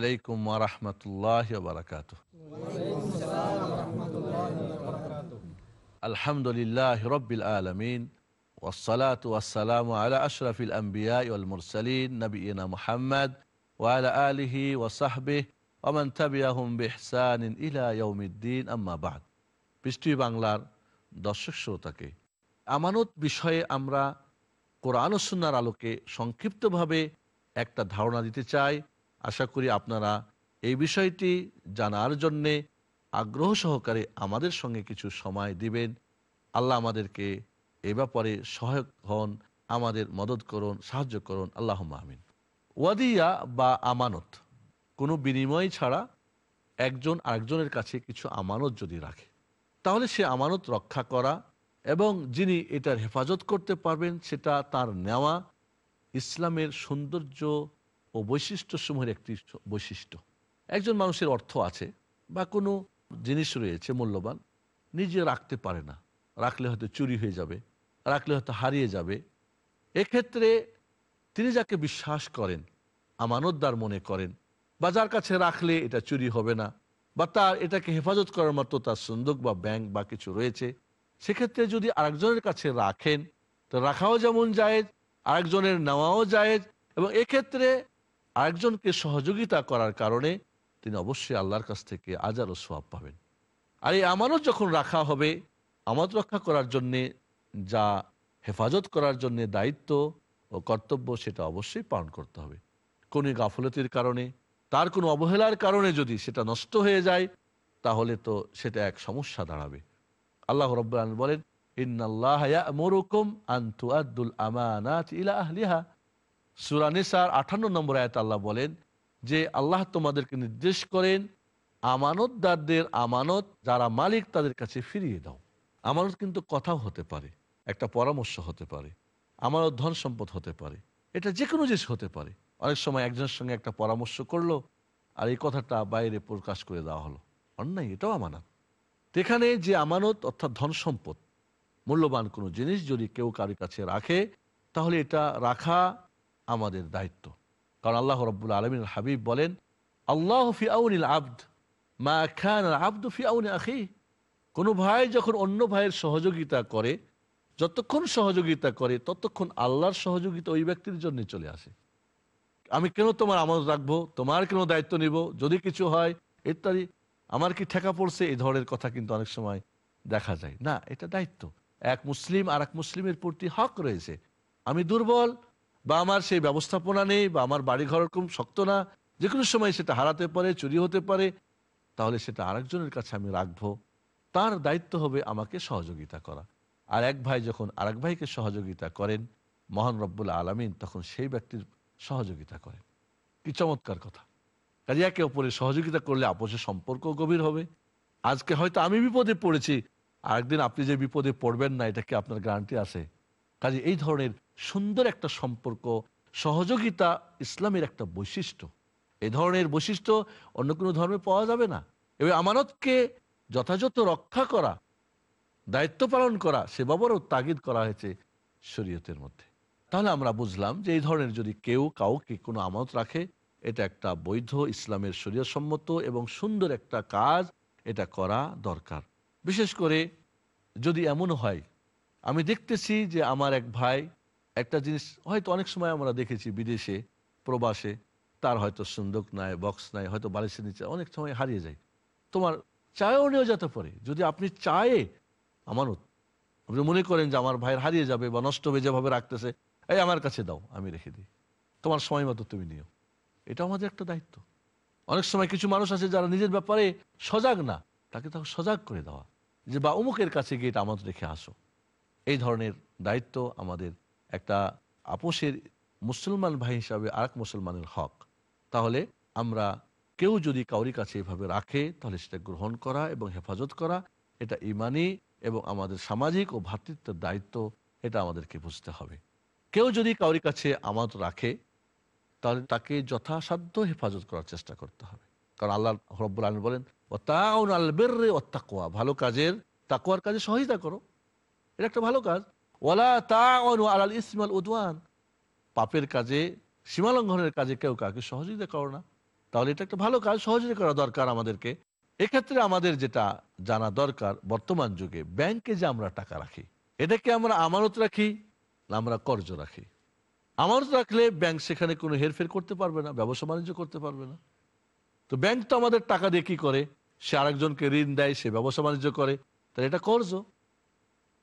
আলাইকুম ওরহমতুল্লাহ বারকাত আলহামদুলিল্লাহ রবিল আলমিন ওসলাত ওয়াসালাম আলা আশরফিল আম্বিয়া মুরসালিন নবীনা মুহাম্মদ ওয়ালা আলিহি ওসাহবিহ ওমান তাবিয়াহুম বিহসান ইলা ইয়াউমিদ্দিন। আম্মা বাদ। পৃষ্টি বাংলার দর্শক শ্রোতাকে, আমানত বিষয়ে আমরা কোরআন সুন্নার আলোকে সংক্ষিপ্তভাবে একটা ধারণা দিতে চাই। আশা করি আপনারা এই বিষয়টি জানার জন্যে আগ্রহ সহকারে আমাদের সঙ্গে কিছু সময় দিবেন। আল্লাহ আমাদেরকে এ ব্যাপারে সহায়ক হন, আমাদের মদত করুন, সাহায্য করুন। আল্লাহ আমিন। ওয়াদিয়া বা আমানত, কোনো বিনিময় ছাড়া একজন আরেকজনের কাছে কিছু আমানত যদি রাখে, তাহলে সে আমানত রক্ষা করা এবং যিনি এটার হেফাজত করতে পারবেন, সেটা তার নেওয়া, ইসলামের সৌন্দর্য ও বৈশিষ্ট্যসমূহের একটি বৈশিষ্ট্য। একজন মানুষের অর্থ আছে বা কোনো জিনিস রয়েছে মূল্যবান, নিজে রাখতে পারে না। রাখলে হয়তো চুরি হয়ে যাবে, রাখলে হয়তো হারিয়ে যাবে। এক্ষেত্রে তিনি যাকে বিশ্বাস করেন, আমানতদার মনে করেন, বা যার কাছে রাখলে এটা চুরি হবে না, বা তার এটাকে হেফাজত করার মতো তার সন্দুক বা ব্যাংক বা কিছু রয়েছে, সেক্ষেত্রে যদি আরেকজনের কাছে রাখেন, তো রাখাও যেমন জায়েজ, আরেকজনের নেওয়াও জায়েজ, এবং এক্ষেত্রে আরেকজনকে সহযোগিতা করার কারণে তিনি অবশ্যই আল্লাহর কাছ থেকে আজার ও সোয়াব পাবেন। আর এই আমানত যখন রাখা হবে, আমানত রক্ষা করার জন্যে, যা হেফাজত করার জন্যে দায়িত্ব ও কর্তব্য, সেটা অবশ্যই পালন করতে হবে। কোনো গাফলতির কারণে, তার কোনো অবহেলার কারণে যদি সেটা নষ্ট হয়ে যায়, তাহলে তো সেটা এক সমস্যা দাঁড়াবে। আল্লাহ রব্বান বলেন, ইন্নাল্লাহ মরুকুম আন্তু আমানাত ইলা আহলিহা। সুরানিসার আঠান্ন নম্বর আয়ত আল্লাহ বলেন যে, আল্লাহ তোমাদেরকে নির্দেশ করেন, আমানতদারদের আমানত, যারা মালিক তাদের কাছে ফিরিয়ে দাও। আমানত কিন্তু কথাও হতে পারে, একটা পরামর্শ হতে পারে, আমানত ধন সম্পদ হতে পারে, এটা যে কোনো জিনিস হতে পারে। অনেক সময় একজনের সঙ্গে একটা পরামর্শ করল, আর এই কথাটা বাইরে প্রকাশ করে দেওয়া হলো। অন্যায়, এটাও আমানত। এখানে যে আমানত অর্থাৎ ধন সম্পদ, মূল্যবান কোনো জিনিস যদি কেউ কারোর কাছে রাখে, তাহলে এটা রাখা আমাদের দায়িত্ব। কারণ আল্লাহ রব্বুল আলমিন হাবিব বলেন, আল্লাহ ফি আউনিল আব্দ, মা খান আব্দ ফি আউনি আখি। কোনো ভাই যখন অন্য ভাইয়ের সহযোগিতা করে, যতক্ষণ সহযোগিতা করে, ততক্ষণ আল্লাহর সহযোগিতা ওই ব্যক্তির জন্য চলে আসে। আমি কেন তোমার আমল রাখব? তোমার কেন দায়িত্ব নিব? যদি কিছু হয়, ইত্যাদি। আমার কি ঠেকা পড়ছে? এই ধরনের কথা কিন্তু অনেক সময় দেখা যায়। না, এটা দায়িত্ব। এক মুসলিম আর এক মুসলিমের প্রতি হক রয়েছে। আমি দুর্বল বা আমার সেই ব্যবস্থাপনা নেই, বা আমার বাড়িঘর খুব শক্ত না যে কোনো সময় সেটা হারাতে পারে, চুরি হতে পারে, তাহলে সেটা আরেকজনের কাছে আমি রাখব। তার দায়িত্ব হবে আমাকে সহযোগিতা করা। আর এক ভাই যখন আরেক ভাইকে সহযোগিতা করেন, মহান রব্বুল আলমিন, তখন সেই ব্যক্তির সহযোগিতা করেন। কি চমৎকার কথা। কাজে একে অপরের সহযোগিতা করলে আপোষের সম্পর্ক গভীর হবে। আজকে হয়তো আমি বিপদে পড়েছি, আরেকদিন আপনি যে বিপদে পড়বেন না, এটা কি আপনার গ্যারান্টি আছে? কাজে এই ধরনের সুন্দর একটা সম্পর্ক, সহযোগিতা ইসলামের একটা বৈশিষ্ট্য। এই ধরনের বৈশিষ্ট্য অন্য কোনো ধর্মে পাওয়া যাবে না। এবং আমানতকে যথাযথ রক্ষা করা, দায়িত্ব পালন করা সে বাবারও তাগিদ করা হয়েছে শরীয়তের মধ্যে। তাহলে আমরা বুঝলাম যে এই ধরনের যদি কেউ কাউকে কোনো আমানত রাখে, এটা একটা বৈধ ইসলামের শরীয়সম্মত এবং সুন্দর একটা কাজ, এটা করা দরকার। বিশেষ করে যদি এমন হয়, আমি দেখতেছি যে আমার এক ভাই একটা জিনিস হয়তো অনেক সময় আমরা দেখেছি বিদেশে, প্রবাসে, তার হয়তো সুন্দর নাই, বক্স নাই, হয়তো বালিশের নিচে অনেক সময় হারিয়ে যায়। তোমার চায়েও নিয়ে যেতে পারে। যদি আপনি চায়ে আমানত আপনি মনে করেন যে আমার ভাইয়ের হারিয়ে যাবে বা নষ্ট হয়ে যেভাবে রাখতেছে, এই আমার কাছে দাও, আমি রেখে দিই। তোমার সময় মতো তুমি নিও। এটা আমাদের একটা দায়িত্ব। অনেক সময় কিছু মানুষ আছে যারা নিজের ব্যাপারে সজাগ না, তাকে তাকে সজাগ করে দেওয়া। যে বা অমুকের কাছে গিয়ে এটা আমাদের রেখে আসো। এই ধরনের দায়িত্ব আমাদের একটা আপোষের মুসলমান ভাই হিসাবে আরেক মুসলমানের হক। তাহলে আমরা কেউ যদি কাউরি কাছে এভাবে রাখে, তাহলে সেটা গ্রহণ করা এবং হেফাজত করা, এটা ইমানি এবং আমাদের সামাজিক ও ভ্রাতৃত্বের দায়িত্ব, এটা আমাদেরকে বুঝতে হবে। কেউ যদি কাউরি কাছে আমানত রাখে, তাহলে তাকে যথাসাধ্য হেফাজত করার চেষ্টা করতে হবে। কারণ আল্লাহ রব্বুল আলম বলেন ও তাউন আল বের্রে ও ভালো কাজের, তাকুয়ার কাজে সহযোগিতা করো। এটা একটা ভালো কাজ। ওলা পাপের কাজে, সীমালঙ্ঘনের কাজে কেউ কাউকে সহযোগিতা করো না। তাহলে এটা একটা ভালো কাজ, সহযোগিতা করা দরকার আমাদেরকে। এক্ষেত্রে আমাদের যেটা জানা দরকার, বর্তমান যুগে ব্যাংকে যে আমরা টাকা রাখি, এটাকে আমরা আমানত রাখি না আমরা কর্জ রাখি? আমানত রাখলে ব্যাংক সেখানে কোনো হেরফের করতে পারবে না, ব্যবসা বাণিজ্য করতে পারবে না। তো ব্যাংক তো আমাদের টাকা দিয়ে কি করে? সে আরেকজনকে ঋণ দেয়, সে ব্যবসা বাণিজ্য করে। তাহলে এটা কর্জ।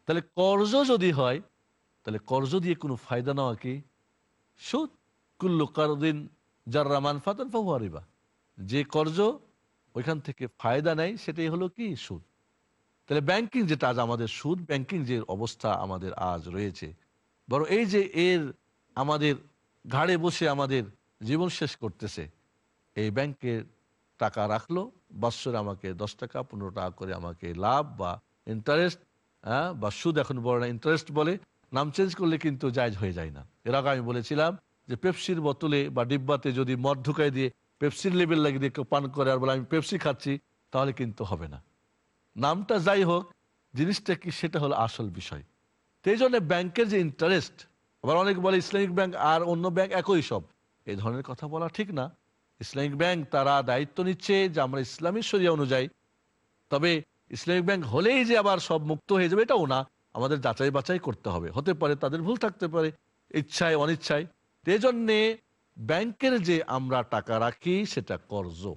তাহলে কর্জ যদি হয়, তাহলে কর্জ দিয়ে কোনো ফায়দা নেওয়া কি? সুদ। কুল্লু কারদিন যার রামান ফাতান ফাহুয়ারিবা যে কর্জ ওইখান থেকে ফায়দা নেয়, সেটাই হলো কি? সুদ। তাহলে ব্যাংকিং যেটা আজ আমাদের সুদ ব্যাংকিং যে অবস্থা আমাদের আজ রয়েছে। বড় এই যে এর আমাদের ঘাড়ে বসে আমাদের জীবন শেষ করতেছে, এই ব্যাংকের টাকা রাখল, বৎসরে আমাকে দশ টাকা, পনেরো টাকা করে আমাকে লাভ বা ইন্টারেস্ট হ্যাঁ বা সুদ এখন বড় না ইন্টারেস্ট বলে, নাম চেঞ্জ করলে কিন্তু জায়জ হয়ে যায় না। এর আগে আমি বলেছিলাম যে পেপসির বোতলে বা ডিব্বাতে যদি মদ ঢুকাই দিয়ে পেপসির লেবেল লাগিয়ে দিয়ে কেউ পান করে আর বলে, আমি পেপসি খাচ্ছি, তাহলে কিন্তু হবে না। নামটা যাই হোক, জিনিসটা কি সেটা হলো আসল বিষয়। এই জন্য ব্যাংকের যে ইন্টারেস্ট আবার অনেক বলে ইসলামিক ব্যাংক আর অন্য ব্যাংক একই সব। এই ধরনের কথা বলা ঠিক না। ইসলামিক ব্যাংক তারা দায়িত্ব নিচ্ছে যে আমরা ইসলামী শরিয়া অনুযায়ী। তবে ইসলামিক ব্যাংক হলেই যে আবার সব মুক্ত হয়ে যাবে, এটাও না। আমাদের যাচাই বাছাই করতে হবে। হতে পারে তাদের ভুল থাকতে পারে, ইচ্ছায়, অনিচ্ছায়। এই জন্যে ব্যাংকের যে আমরা টাকা রাখি, সেটা কর্জ।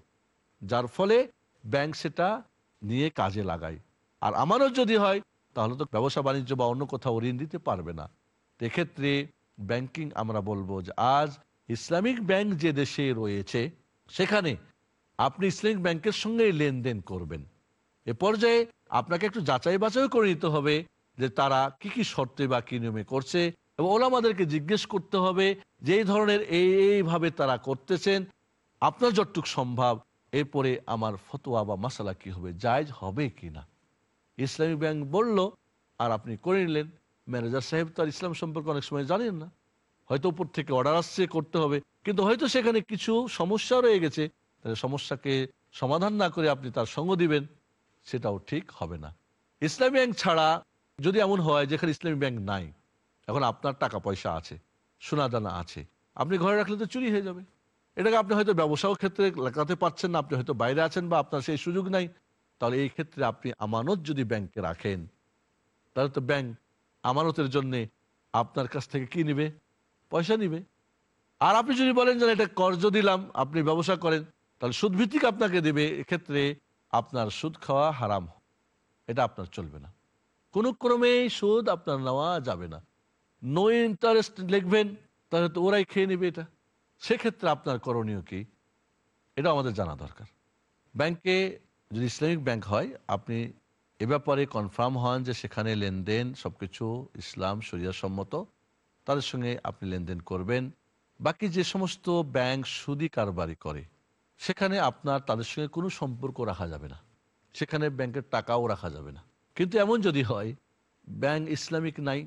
যার ফলে ব্যাংক সেটা নিয়ে কাজে লাগায়। আর আমারও যদি হয়, তাহলে তো ব্যবসা বাণিজ্য বা অন্য কোথাও ঋণ দিতে পারবে না। এক্ষেত্রে ব্যাংকিং আমরা বলব যে, আজ ইসলামিক ব্যাংক যে দেশে রয়েছে, সেখানে আপনি ইসলামিক ব্যাংকের সঙ্গে লেনদেন করবেন। এ পর্যায়ে আপনাকে একটু যাচাই বাছাই করে নিতে হবে যে তারা কি কি শর্তে বা কি নিয়মে করছে এবং ওলামাদেরকে জিজ্ঞেস করতে হবে যে এই ধরনের এই, এইভাবে তারা করতেছেন। আপনার যতটুক সম্ভব এরপরে আমার ফতোয়া বা মশালা কি হবে, জায়জ হবে কি না ইসলামী ব্যাংক বলল, আর আপনি করে নিলেন। ম্যানেজার সাহেব তো আর ইসলাম সম্পর্কে অনেক সময় জানেন না। হয়তো উপর থেকে অর্ডার আসছে, করতে হবে। কিন্তু হয়তো সেখানে কিছু সমস্যা রয়ে গেছে। সমস্যাকে সমাধান না করে আপনি তার সঙ্গ দিবেন। সেটাও ঠিক হবে না। ইসলামী ব্যাংক ছাড়া যদি এমন হয় যেখানে ইসলামী ব্যাংক নাই, এখন আপনার টাকা পয়সা আছে, সোনাদানা আছে, আপনি ঘরে রাখলে তো চুরি হয়ে যাবে। এটাকে আপনি হয়তো ব্যবসাও ক্ষেত্রে লাগাতে পারছেন না, আপনি হয়তো বাইরে আছেন বা আপনার সেই সুযোগ নাই। তাহলে এই ক্ষেত্রে আপনি আমানত যদি ব্যাংকে রাখেন, তাহলে তো ব্যাংক আমানতের জন্য আপনার কাছ থেকে কি নিবে? পয়সা নিবে। আর আপনি যদি বলেন যে এটা কর্জ দিলাম, আপনি ব্যবসা করেন, তাহলে সুদ ভিত্তিক আপনাকে দেবে এক্ষেত্রে আপনার সুদ খাওয়া হারাম এটা আপনার চলবে না। কোনো ক্রমেই সুদ আপনার নেওয়া যাবে না। নো ইন্টারেস্ট লিখবেন, তাহলে তো ওরাই খেয়ে নেবে এটা। সেক্ষেত্রে আপনার করণীয় কি? এটা আমাদের জানা দরকার। ব্যাংকে যদি ইসলামিক ব্যাংক হয়, আপনি এ ব্যাপারে কনফার্ম হন যে সেখানে লেনদেন সবকিছু ইসলাম, শরিয়া সম্মত, তাদের সঙ্গে আপনি লেনদেন করবেন। বাকি যে সমস্ত ব্যাংক সুদি কারবারি করে সেখানে আপনার তাদের সঙ্গে কোনো সম্পর্ক রাখা যাবে না। সেখানে ব্যাংকের টাকাও রাখা যাবে না। কিন্তু এমন যদি হয়, ব্যাংক ইসলামিক নাই,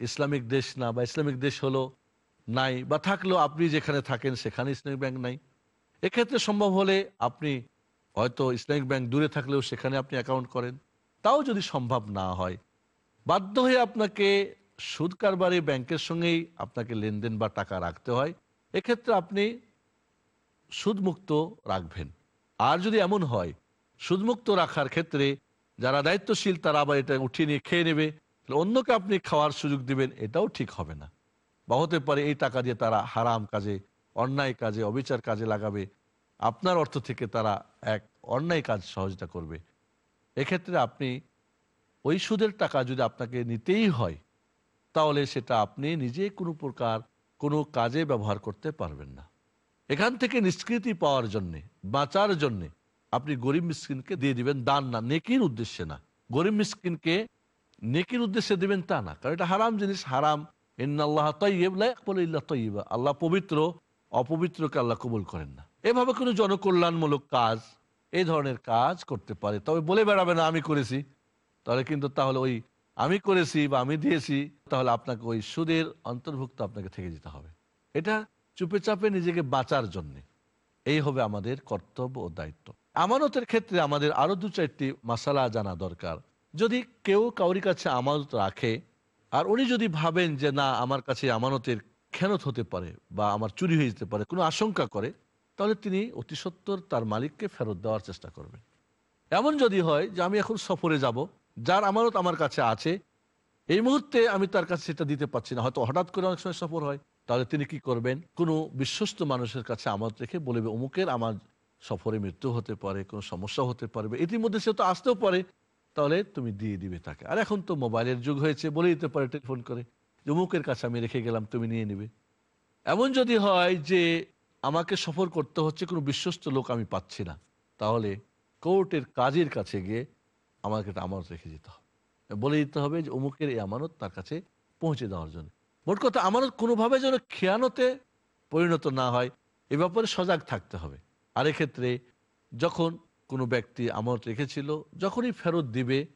ইসলামিক দেশ না বা ইসলামিক দেশ হলো নাই বা থাকলেও আপনি যেখানে থাকেন সেখানে ইসলামিক ব্যাংক নাই। এক্ষেত্রে সম্ভব হলে আপনি হয়তো ইসলামিক ব্যাংক দূরে থাকলেও সেখানে আপনি অ্যাকাউন্ট করেন। তাও যদি সম্ভব না হয়, বাধ্য হয়ে আপনাকে সুদ কারবারি ব্যাংকের সঙ্গেই আপনাকে লেনদেন বা টাকা রাখতে হয়। এক্ষেত্রে আপনি সুদমুক্ত রাখবেন। আর যদি এমন হয়, সুদমুক্ত রাখার ক্ষেত্রে যারা দায়িত্বশীল, তারা আবার এটা উঠিয়ে নিয়ে খেয়ে নেবে। অন্যকে আপনি খাওয়ার সুযোগ দিবেন, এটাও ঠিক হবে না। বা হতে পারে এই টাকা দিয়ে তারা হারাম কাজে, অন্যায় কাজে, অবিচার কাজে লাগাবে। আপনার অর্থ থেকে তারা এক অন্যায় কাজ সহযোগিতা করবে। এক্ষেত্রে আপনি ওই সুদের টাকা যদি আপনাকে নিতেই হয়, তাহলে সেটা আপনি নিজে কোনো প্রকার কোনো কাজে ব্যবহার করতে পারবেন না। এখান থেকে নিষ্কৃতি পাওয়ার জন্যে, বাঁচার জন্যে আপনি গরিব মিসকিনকে দিয়ে দিবেন দান না, নেকির উদ্দেশ্যে না। গরিব মিসকিনকে নেকির উদ্দেশ্যে দিবেন তা না, কারণ এটা হারাম জিনিস, হারাম। ইল্লা তৈবা আল্লাহ পবিত্র, অপবিত্রকে আল্লাহ কবুল করেন না। এভাবে কোনো জনকল্যাণমূলক কাজ, এই ধরনের কাজ করতে পারে। তবে বলে বেড়াবে না, আমি করেছি। তাহলে কিন্তু তাহলে ওই আমি করেছি বা আমি দিয়েছি, তাহলে আপনাকে ওই সুদের অন্তর্ভুক্ত আপনাকে থেকে যেতে হবে। এটা চুপে চাপে নিজেকে বাঁচার জন্যে। এই হবে আমাদের কর্তব্য ও দায়িত্ব। আমানতের ক্ষেত্রে আমাদের আরও দু চারটি মশালা জানা দরকার। যদি কেউ কাউরি কাছে আমানত রাখে, আর উনি যদি ভাবেন যে না, আমার কাছে আমানতের খেনত হতে পারে বা আমার চুরি হয়ে যেতে পারে, কোনো আশঙ্কা করে, তাহলে তিনি অতি সত্তর তার মালিককে ফেরত দেওয়ার চেষ্টা করবেন। এমন যদি হয় যে আমি এখন সফরে যাব, যার আমানত আমার কাছে আছে, এই মুহূর্তে আমি তার কাছে সেটা দিতে পারছি না। হয়তো হঠাৎ করে অনেক সময় সফর হয়। তাহলে তিনি কি করবেন? কোনো বিশ্বস্ত মানুষের কাছে আমানত রেখে বলবে, অমুকের আমার সফরে মৃত্যু হতে পারে, কোনো সমস্যা হতে পারবে ইতিমধ্যে সে তো আসতেও পারে, তাহলে তুমি দিয়ে দিবে তাকে। আর এখন তো মোবাইলের যুগ হয়েছে বলে দিতে পারে টেলিফোন করে যে, অমুকের কাছে আমি রেখে গেলাম, তুমি নিয়ে নিবে। এমন যদি হয় যে, আমাকে সফর করতে হচ্ছে, কোনো বিশ্বস্ত লোক আমি পাচ্ছি না, তাহলে কোর্টের কাজের কাছে গিয়ে আমাকে আমানত রেখে যেতে হবে। বলে দিতে হবে যে, অমুকের এই আমানত তার কাছে পৌঁছে দেওয়ার জন্য। মোট কথা আমানত কোনোভাবে যেন খেয়ানতে পরিণত না হয়, এ ব্যাপারে সজাগ থাকতে হবে। আর এক্ষেত্রে যখন কোনো ব্যক্তি আমানত রেখেছিল, যখনই ফেরত দিবে,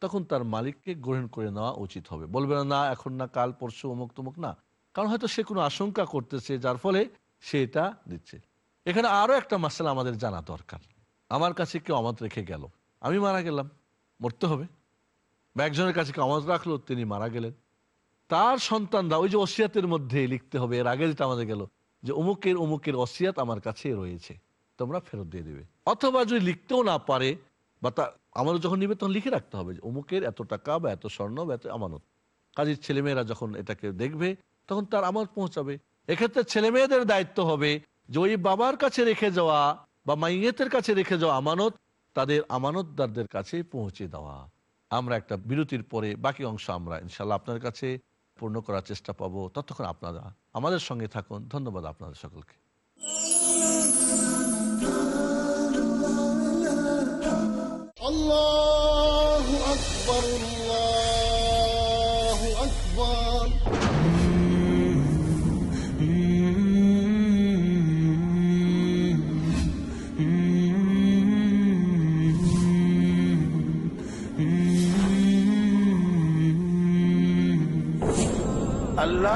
তখন তার মালিককে গ্রহণ করে নেওয়া উচিত হবে। বলবে না এখন না, কাল, পরশু, অমুক, তমুক, না। কারণ হয়তো সে কোনো আশঙ্কা করতেছে, যার ফলে সে এটা দিচ্ছে। এখানে আরও একটা মাসালা আমাদের জানা দরকার। আমার কাছে কেউ আমানত রেখে গেল। আমি মারা গেলাম, মরতে হবে। বা একজনের কাছে কেউ আমানত রাখল, তিনি মারা গেলেন। তার সন্তানরা ওই যে অসিয়াতের মধ্যে লিখতে হবে, এর আগে যেটা আমাদের গেল, যে অমুকের অমুকের অসিয়াত আমার কাছে রয়েছে, তোমরা ফেরত দিয়ে দেবে। অথবা যদি লিখতেও না পারে, বা তা আমাদের যখন নিবে তখন লিখে রাখতে হবে যে অমুকের এত টাকা বা এত স্বর্ণ বা এত আমানত। কাজের ছেলেমেয়েরা যখন এটাকে দেখবে, তখন তার আমানত পৌঁছাবে। এক্ষেত্রে ছেলে মেয়েদের দায়িত্ব হবে যে ওই বাবার কাছে রেখে যাওয়া বা মাইয়েতের কাছে রেখে যাওয়া আমানত, তাদের আমানতদারদের কাছে পৌঁছে দেওয়া। আমরা একটা বিরতির পরে বাকি অংশ আমরা ইনশাল্লাহ আপনার কাছে পূর্ণ করার চেষ্টা পাবো ততক্ষণ আপনারা আমাদের সঙ্গে থাকুন ধন্যবাদ আপনাদের সকলকে Allahu akbar Allah.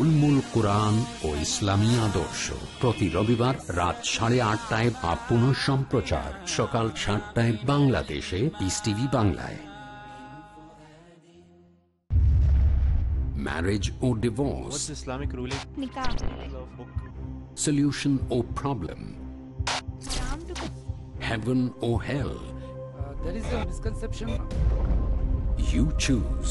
উলমুল কোরআন ও ইসলামী আদর্শ প্রতি রবিবার রাত সাড়ে আটটায় বা পুনঃ সম্প্রচার সকাল সাতটায় বাংলাদেশে পিস টিভি বাংলায় marriage or divorce, What's Islamic ruling? Nikah. solution or problem, Islam heaven or hell. there is a misconception You choose.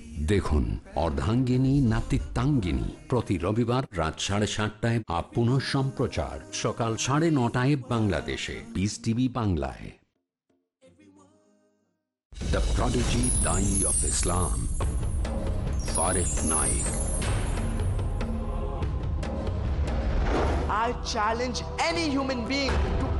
দেখুন অর্ধাঙ্গিনী, নাতিত্বাঙ্গিনী। প্রতি রবিবার রাত সাড়ে সাতটায় আপ পুনঃ সম্প্রচার। সকাল সাড়ে নটায় বাংলাদেশে। পিস টিভি বাংলায়। দ্য প্রডিজি দাই of Islam ফারেক Naik I challenge any human being to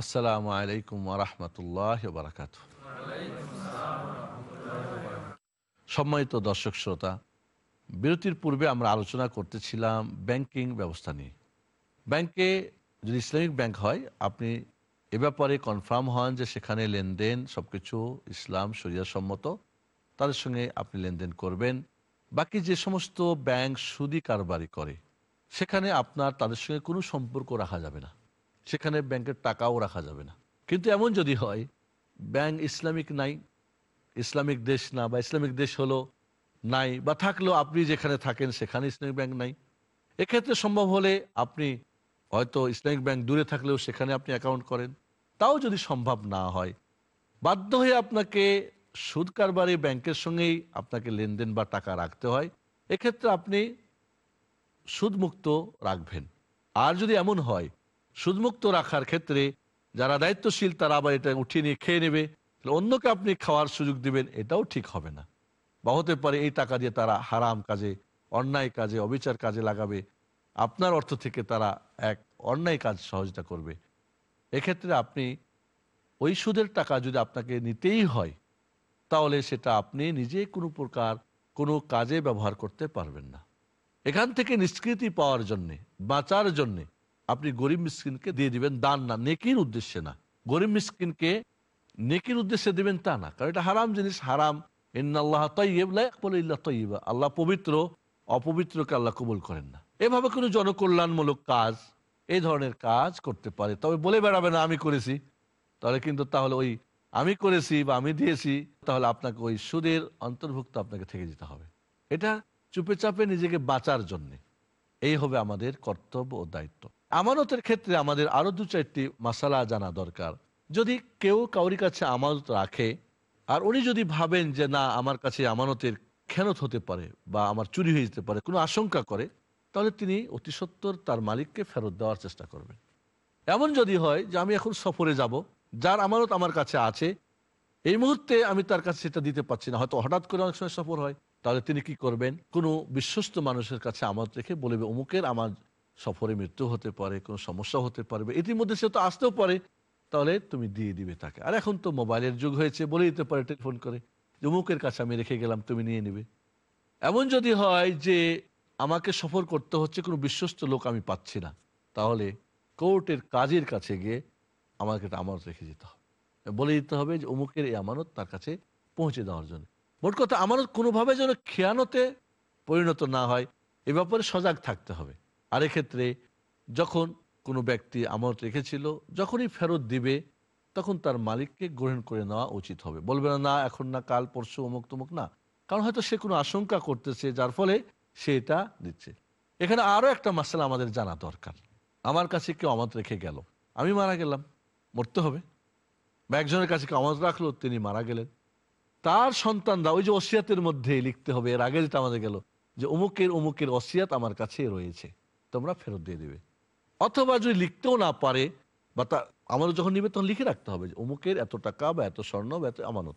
আসসালামু আলাইকুম ওরহমতুল্লাহ বারাকাত সম্মানিত দর্শক শ্রোতা, বিরতির পূর্বে আমরা আলোচনা করতেছিলাম ব্যাংকিং ব্যবস্থা নিয়ে। ব্যাংকে যদি ইসলামিক ব্যাংক হয়, আপনি এ ব্যাপারে কনফার্ম হন যে সেখানে লেনদেন সব কিছু ইসলাম সম্মত, তাদের সঙ্গে আপনি লেনদেন করবেন। বাকি যে সমস্ত ব্যাংক সুদি কারবারি করে, সেখানে আপনার তাদের সঙ্গে কোনো সম্পর্ক রাখা যাবে না। সেখানে ব্যাংকের টাকাও রাখা যাবে না। কিন্তু এমন যদি হয়, ব্যাংক ইসলামিক নাই, ইসলামিক দেশ না বা ইসলামিক দেশ হলো নাই বা থাকলেও আপনি যেখানে থাকেন সেখানে ইসলামিক ব্যাংক নাই, এক্ষেত্রে সম্ভব হলে আপনি হয়তো ইসলামিক ব্যাংক দূরে থাকলেও সেখানে আপনি অ্যাকাউন্ট করেন। তাও যদি সম্ভব না হয়, বাধ্য হয়ে আপনাকে সুদ কারবারে ব্যাংকের সঙ্গেই আপনাকে লেনদেন বা টাকা রাখতে হয়, এক্ষেত্রে আপনি সুদমুক্ত রাখবেন। আর যদি এমন হয় সুদমুক্ত রাখার ক্ষেত্রে যারা দায়িত্বশীল, তারা আবার এটা উঠিয়ে নিয়ে খেয়ে নেবে। অন্যকে আপনি খাওয়ার সুযোগ দিবেন, এটাও ঠিক হবে না। বা হতে পারে এই টাকা দিয়ে তারা হারাম কাজে, অন্যায় কাজে, অবিচার কাজে লাগাবে। আপনার অর্থ থেকে তারা এক অন্যায় কাজ সহযোগিতা করবে। এক্ষেত্রে আপনি ওই সুদের টাকা যদি আপনাকে নিতেই হয়, তাহলে সেটা আপনি নিজে কোনো প্রকার কোনো কাজে ব্যবহার করতে পারবেন না। এখান থেকে নিষ্কৃতি পাওয়ার জন্যে, বাঁচার জন্যে আপনি গরিব মিসকিনকে দিয়ে দিবেন, দান না। নেকির উদ্দেশ্যে না। গরিব মিসকিনকে নেকির উদ্দেশ্যে দিবেন তা না। কারণ এটা হারাম জিনিস, হারাম। ইন্নাল্লাহ তৈবা তৈবা আল্লাহ পবিত্র, অপবিত্রকে আল্লাহ কবুল করেন না। এভাবে কোনো জনকল্যাণমূলক কাজ, এই ধরনের কাজ করতে পারে। তবে বলে বেড়াবে না, আমি করেছি। তাহলে কিন্তু তাহলে ওই, আমি করেছি বা আমি দিয়েছি, তাহলে আপনাকে ওই সুদের অন্তর্ভুক্ত আপনাকে থেকে যেতে হবে। এটা চুপে চাপে নিজেকে বাঁচার জন্যে। এই হবে আমাদের কর্তব্য ও দায়িত্ব। আমানতের ক্ষেত্রে আমাদের আরও দু চারটি মশালা জানা দরকার। যদি কেউ কাউরি কাছে আমানত রাখে, আর উনি যদি ভাবেন যে না, আমার কাছে আমানতের খেনত হতে পারে বা আমার চুরি হয়ে যেতে পারে, কোনো আশঙ্কা করে, তাহলে তিনি অতি সত্বর তার মালিককে ফেরত দেওয়ার চেষ্টা করবেন। এমন যদি হয় যে আমি এখন সফরে যাব, যার আমানত আমার কাছে আছে, এই মুহূর্তে আমি তার কাছে সেটা দিতে পারছি না। হয়তো হঠাৎ করে অনেক সময় সফর হয়, তাহলে তিনি কি করবেন? কোনো বিশ্বস্ত মানুষের কাছে আমানত রেখে বলবে, অমুকের আমার সফরে মৃত্যু হতে পারে, কোনো সমস্যা হতে পারবে ইতিমধ্যে সে তো আসতেও পারে, তাহলে তুমি দিয়ে দিবে তাকে। আর এখন তো মোবাইলের যুগ হয়েছে বলে দিতে পারে টেলিফোন করে, যে কাছে আমি রেখে গেলাম, তুমি নিয়ে নিবে। এমন যদি হয় যে আমাকে সফর করতে হচ্ছে কোনো বিশ্বস্ত লোক আমি পাচ্ছি না, তাহলে কোর্টের কাজের কাছে গিয়ে আমাকে আমানত রেখে যেতে হবে। বলে দিতে হবে যে অমুকের এই আমানত তার কাছে পৌঁছে দেওয়ার জন্য। মোট কথা, আমানত কোনোভাবে যেন খেয়ানতে পরিণত না হয়, এ ব্যাপারে সজাগ থাকতে হবে। আর এক্ষেত্রে যখন কোনো ব্যক্তি আমানত রেখেছিল, যখনই ফেরত দিবে, তখন তার মালিককে গ্রহণ করে নেওয়া উচিত হবে। বলবে না না, এখন না, কাল, পরশু, অমুক, তমুক, না। কারণ হয়তো সে কোনো আশঙ্কা করতেছে, যার ফলে সে এটা দিচ্ছে। এখানে আরও একটা মাসালা আমাদের জানা দরকার। আমার কাছে কেউ আমানত রেখে গেল। আমি মারা গেলাম। মরতে হবে। বা একজনের কাছে কেউ আমানত রাখল, তিনি মারা গেলেন। তার সন্তানরা, ওই যে অসিয়াতের মধ্যে লিখতে হবে, এর আগে যেটা আমাদের গেল, যে অমুকের অমুকের অসিয়াত আমার কাছে রয়েছে। তোমরা ফেরত দিয়ে দিবে। অথবা যদি লিখতেও না পারে, বা তা আমাদের যখন নিবে তখন লিখে রাখতে হবে যে, অমুকের এত টাকা বা এত স্বর্ণ বা এত আমানত।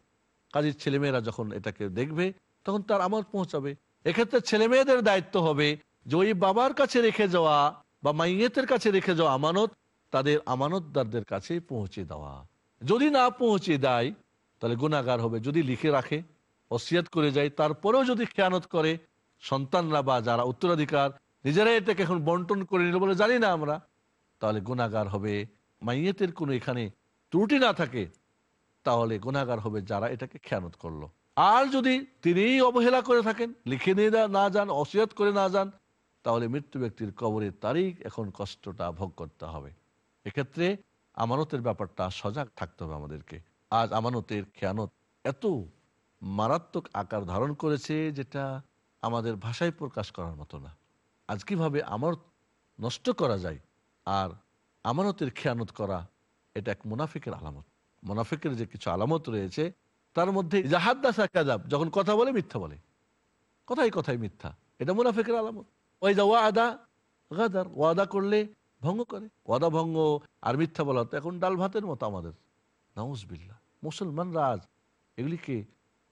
কাজের ছেলেমেয়েরা যখন এটাকে দেখবে, তখন তার আমানত পৌঁছাবে। এক্ষেত্রে ছেলে মেয়েদের দায়িত্ব হবে যে, ওই বাবার কাছে রেখে যাওয়া বা মাইয়েতের কাছে রেখে যাওয়া আমানত, তাদের আমানতদারদের কাছে পৌঁছে দেওয়া। যদি না পৌঁছে দেয়, তাহলে গুণাগার হবে। যদি লিখে রাখে অসিয়াত করে যায়। তারপরেও যদি খেয়ানত করে, সন্তানরা বা যারা উত্তরাধিকার নিজেরাই এটাকে এখন বন্টন করে নিল বলে জানি না আমরা। তাহলে গুণাগার হবে, মাইয়েতের কোনো এখানে ত্রুটি না থাকে, তাহলে গুণাগার হবে যারা এটাকে খেয়ানত করল। আর যদি তিনিই অবহেলা করে থাকেন, লিখে নিয়ে না- না যান, অসিয়ত করে না যান, তাহলে মৃত্যু ব্যক্তির কবরের তারিখ এখন কষ্টটা ভোগ করতে হবে। এক্ষেত্রে আমানতের ব্যাপারটা সজাগ থাকতে হবে আমাদেরকে। আজ আমানতের খেয়ানত এত মারাত্মক আকার ধারণ করেছে যেটা আমাদের ভাষায় প্রকাশ করার মতো না। আজ কীভাবে আমার নষ্ট করা যায় আর আমানতের খেয়ানত করা, এটা এক মুনাফিকের আলামত। মুনাফিকের যে কিছু আলামত রয়েছে, তার মধ্যে জাহাদ্দাসা যখন কথা বলে মিথ্যা বলে। কথাই কথাই মিথ্যা। এটা মুনাফিকের আলামত। ওই যা ওয়াদা গাদার, ওয়াদা করলে ভঙ্গ করে। ওয়াদা ভঙ্গ আর মিথ্যা বলা তো এখন ডাল ভাতের মতো আমাদের। নাউজবিল্লা মুসলমানরা আজ এগুলিকে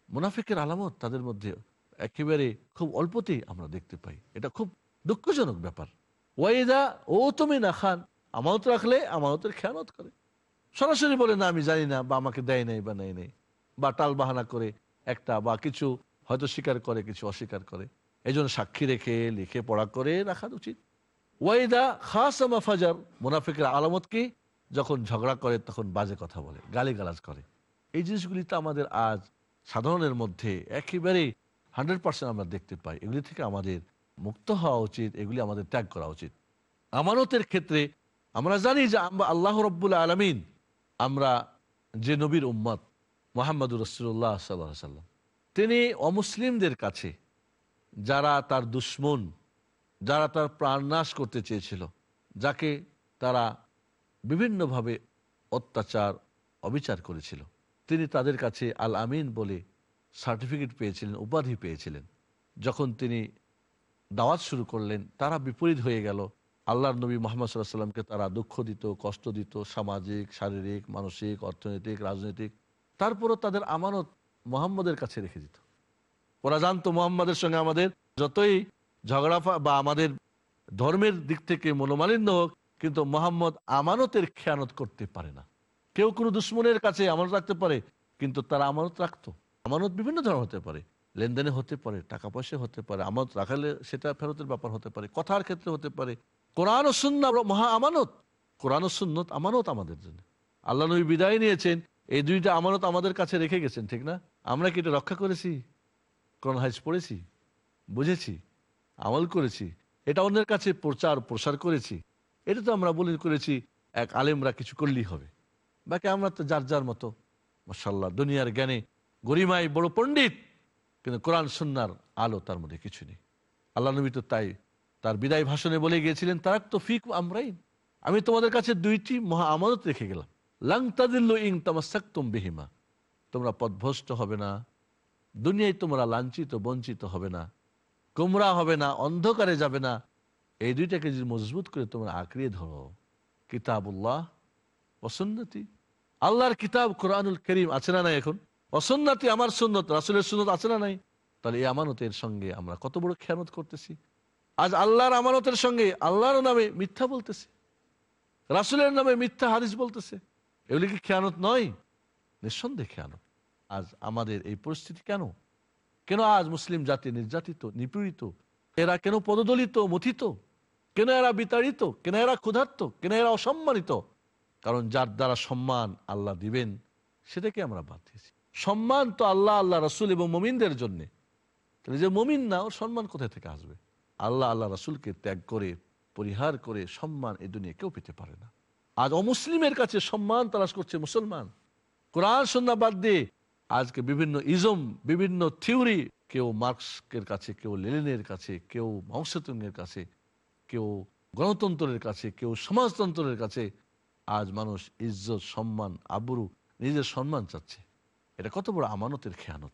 মুনাফিকের আলামত তাদের মধ্যে একেবারে খুব অল্পতেই আমরা দেখতে পাই। এটা খুব দুঃখজনক ব্যাপার। ওয়াইদা ও তুমি না খান, আমানত রাখলে আমানতের খেয়ানত করে। সরাসরি বলে, না, আমি জানি না, বা আমাকে দেয় নাই বা নেয় নেই। বা টাল বাহানা করে একটা, বা কিছু হয়তো স্বীকার করে, কিছু অস্বীকার করে। এই সাক্ষী রেখে, লিখে, পড়া করে রাখা উচিত। ওয়াইদা খাস ফাজার, মুনাফিকের আলামত কি? যখন ঝগড়া করে, তখন বাজে কথা বলে, গালিগালাজ করে। এই জিনিসগুলি তো আমাদের আজ সাধারণের মধ্যে একেবারে হান্ড্রেড পার্সেন্ট আমরা দেখতে পাই। এগুলি থেকে আমাদের মুক্ত হওয়া উচিত, এগুলি আমাদের ত্যাগ করা উচিত। আমানতের ক্ষেত্রে আমরা জানি যে আমরা আল্লাহ রব্বুল আলমিন আমরা যে নবীর উম্মত, মোহাম্মদুর রসুল্লাহ সাল্লাহ সাল্লাম তিনি অমুসলিমদের কাছে যারা তার দুশ্মন, যারা তার প্রাণনাশ করতে চেয়েছিল, যাকে তারা বিভিন্নভাবে অত্যাচার, অবিচার করেছিল, তিনি তাদের কাছে আল আমিন বলে সার্টিফিকেট পেয়েছিলেন, উপাধি পেয়েছিলেন। যখন তিনি দাওয়াত শুরু করলেন, তারা বিপরীত হয়ে গেল। আল্লাহর নবী মোহাম্মদ সাল্লাহ সাল্লামকে তারা দুঃখ দিত, কষ্ট দিত, সামাজিক, শারীরিক, মানসিক, অর্থনৈতিক, রাজনৈতিক। তারপরও তাদের আমানত মোহাম্মদের কাছে রেখে দিত। ওরা জানতো মোহাম্মদের সঙ্গে আমাদের যতই ঝগড়া বা আমাদের ধর্মের দিক থেকে মনোমালিন্য হোক, কিন্তু মোহাম্মদ আমানতের খেয়ানত করতে পারে না। কেউ কোনো দুশ্মনের কাছে আমানত রাখতে পারে, কিন্তু তারা আমানত রাখতো। আমানত বিভিন্ন ধরনের হতে পারে। লেনদেনে হতে পারে, টাকা পয়সা হতে পারে, আমানত রাখালে সেটা ফেরতের ব্যাপার হতে পারে, কথার ক্ষেত্রে হতে পারে। কোরআন ও সুন্না মহা আমানত। কোরআন ও সুন্নত আমানত আমাদের জন্য। আল্লাহ নবী বিদায় নিয়েছেন, এই দুইটা আমানত আমাদের কাছে রেখে গেছেন, ঠিক না? আমরা কি এটা রক্ষা করেছি? কোরআন হাইজ পড়েছি? বুঝেছি। আমল করেছি। এটা অন্যের কাছে প্রচার, প্রসার করেছি। এটা তো আমরা বলে, করেছি, এক আলেমরা কিছু করলেই হবে। বাকি আমরা তো যার যার মতো। মাসাল্লাহ দুনিয়ার জ্ঞানে গরিমাই বড় পণ্ডিত। কিন্তু কোরআন সুন্নার আলো তার মধ্যে কিছু নেই। আল্লাহ নবী তো তাই, তার বিদায় ভাষণে বলে গিয়েছিলেন তারাক তো ফিক আমরাই আমি তোমাদের কাছে দুইটি মহা আমানত রেখে গেলাম। লাং তাদিল্লু ইং তামাসাক্তুম বিহিমা। তোমরা পদভ্রষ্ট হবে না, দুনিয়ায় তোমরা লাঞ্ছিত, বঞ্চিত হবে না, গোমরা হবে না, অন্ধকারে যাবে না। এই দুইটাকে যদি মজবুত করে তোমরা আঁকড়িয়ে ধরো, কিতাবুল্লাহ অসন্নতি আল্লাহর কিতাব কোরআনুল করিম আছে না না এখন? অসন্নতি আমার সুন্নত, রাসুলের সুন্নত আছে না নাই? তাহলে এই আমানতের সঙ্গে আমরা কত বড় খেয়ানত করতেছি? আজ আল্লাহর আমানতের সঙ্গে আল্লাহর নামে মিথ্যা বলতেছে। রাসুলের নামে মিথ্যা হাদিস বলতেছে। এগুলি কি খেয়ানত নয়? নিঃসন্দেহে খেয়ানত। আজ আমাদের এই পরিস্থিতি কেন? কেন আজ মুসলিম জাতি নির্যাতিত, নিপীড়িত? এরা কেন পদদলিত, মথিত? কেন এরা বিতাড়িত? কেন এরা ক্ষুধার্ত? কেন এরা অসম্মানিত? কারণ যার দ্বারা সম্মান আল্লাহ দিবেন, সেটাকে আমরা বাদ দিয়েছি। সম্মান তো আল্লাহ আল্লাহ রসুল এবং মমিনদের জন্যে। তাহলে যে মমিন না, ওর সম্মান কোথায় থেকে আসবে? আল্লাহ আল্লাহ রসুলকে ত্যাগ করে, পরিহার করে সম্মান এই দুনিয়া কেউ পেতে পারে না। আজ অমুসলিমের কাছে সম্মান তালাশ করছে মুসলমান। কোরআন সন্না বাদ দিয়ে আজকে বিভিন্ন ইজম, বিভিন্ন থিওরি, কেউ মার্কসের কাছে, কেউ লেনিনের কাছে, কেউ মাংসতুঙ্গের কাছে, কেউ গণতন্ত্রের কাছে, কেউ সমাজতন্ত্রের কাছে, আজ মানুষ ইজ্জত, সম্মান, আবরু, নিজের সম্মান চাচ্ছে। এটা কত বড় আমানতের খেয়ানত।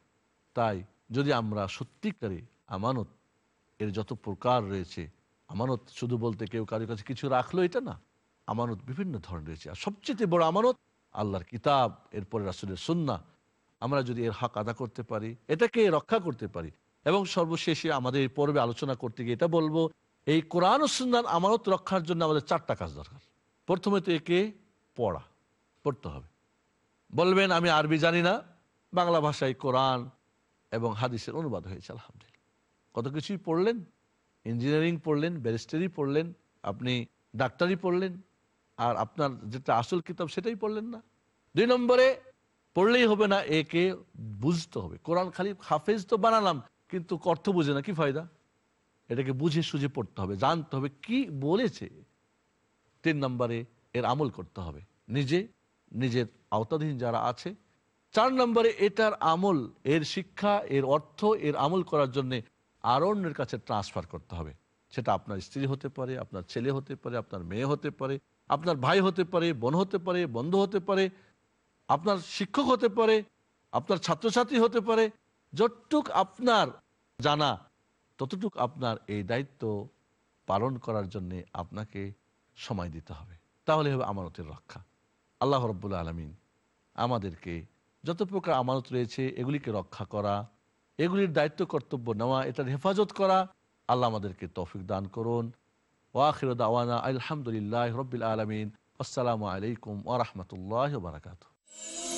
তাই যদি আমরা সত্যিকারে আমানত, এর যত প্রকার রয়েছে, আমানত শুধু বলতে কেউ কারোর কাছে কিছু রাখল এটা না, আমানত বিভিন্ন ধরনের রয়েছে। আর সবচেয়ে বড় আমানত আল্লাহর কিতাব, এরপরে রাসুলের সুন্না। আমরা যদি এর হক আদা করতে পারি, এটাকে রক্ষা করতে পারি, এবং সর্বশেষে আমাদের এই পর্বে আলোচনা করতে গিয়ে এটা বলব, এই কোরআন সুন্নার আমানত রক্ষার জন্য আমাদের চারটা কাজ দরকার। প্রথমে তো একে পড়া, পড়তে হবে। বলবেন, আমি আরবি জানি না বাংলা ভাষায় কোরআন এবং হাদিসের অনুবাদ হয়েছে, আলহামদুলিল্লাহ। কত কিছুই পড়লেন, ইঞ্জিনিয়ারিং পড়লেন, ব্যারিস্টারি পড়লেন, আপনি ডাক্তারি পড়লেন, আর আপনার যেটা আসল কিতাব সেটাই পড়লেন না। দুই নম্বরে, পড়লেই হবে না, একে বুঝতে হবে। কোরআন খালি হাফেজ তো বানালাম, কিন্তু অর্থ বুঝে না, কি ফায়দা? এটাকে বুঝে সুঝে পড়তে হবে, জানতে হবে কি বলেছে। তিন নম্বরে, এর আমল করতে হবে। নিজে, নিজের আওতাধীন যারা আছে চার নম্বরে এটার আমল, এর শিক্ষা, এর অর্থ, এর আমল করার জন্য আরও অন্যের কাছে ট্রান্সফার করতে হবে। সেটা আপনার স্ত্রী হতে পারে, আপনার ছেলে হতে পারে, আপনার মেয়ে হতে পারে, আপনার ভাই হতে পারে, বোন হতে পারে, বন্ধু হতে পারে, আপনার শিক্ষক হতে পারে, আপনার ছাত্রছাত্রী হতে পারে, যতটুক আপনার জানা, ততটুক আপনার এই দায়িত্ব পালন করার জন্য আপনাকে সময় দিতে হবে। তাহলে হবে আমানতের রক্ষা। আল্লাহ রব্বুল আলমিন আমাদেরকে যত প্রকার আমানত রয়েছে, এগুলিকে রক্ষা করা, এগুলির দায়িত্ব, কর্তব্য নেওয়া, এটার হেফাজত করা, আল্লাহ আমাদেরকে তৌফিক দান করুন। ওয়াখির দাওয়ানা আলহামদুলিল্লাহ রবিল আলমিন। আসসালামু আলাইকুম ওরহমতুল্লাহ বারকাত শিখ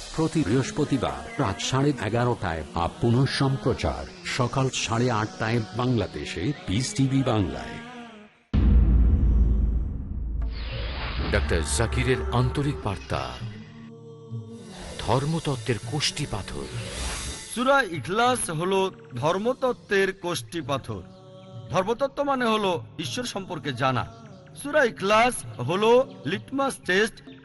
প্রতি বৃহস্পতিবার রাত সাড়ে এগারোটায় আপ পুনঃ সম্প্রচার। সকাল সাড়ে আটটায় বাংলাদেশে পিস টিভি বাংলায়। ডক্টর জাকিরের আন্তরিক বার্তা। ধর্মতত্ত্বের কোষ্টি পাথর। সুরা ইখলাস হলো ধর্মতত্ত্বের কোষ্টি পাথর। ধর্মতত্ত্ব মানে হলো ঈশ্বর সম্পর্কে জানা। সুরা ইখলাস হলো লিটমাস টেস্ট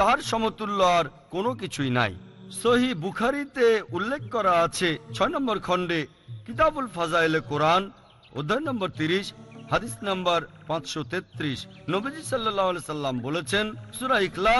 তার সমতুল্য আর কোনো কিছুই নাই। সহি বুখারিতে উল্লেখ করা আছে ছয় নম্বর খণ্ডে, কিতাবুল ফাজাইলে কোরআন, অধ্যায় নম্বর তিরিশ, হাদিস নম্বর পাঁচশো তেত্রিশ। নবীজি সাল্লাহ সাল্লাম বলেছেন, সুরা ইখলাস